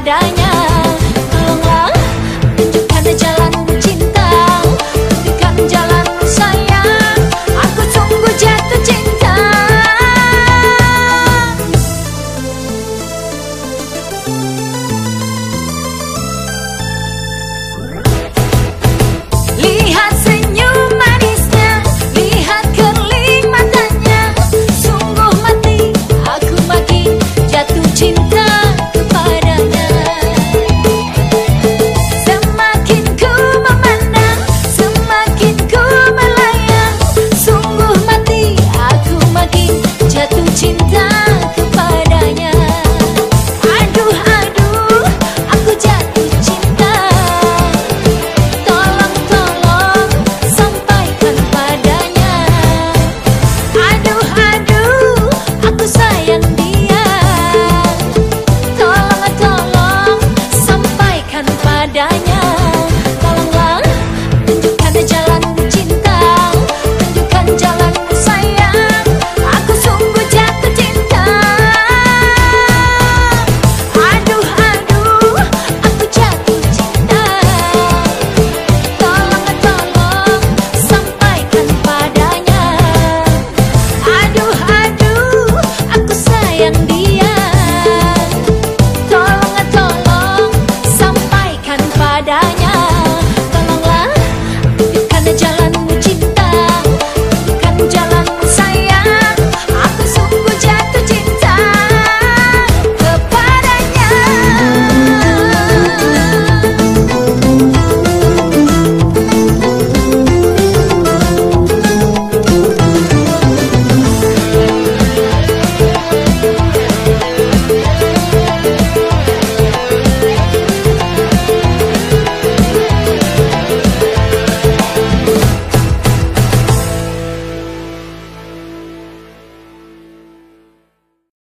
страдания. adanya.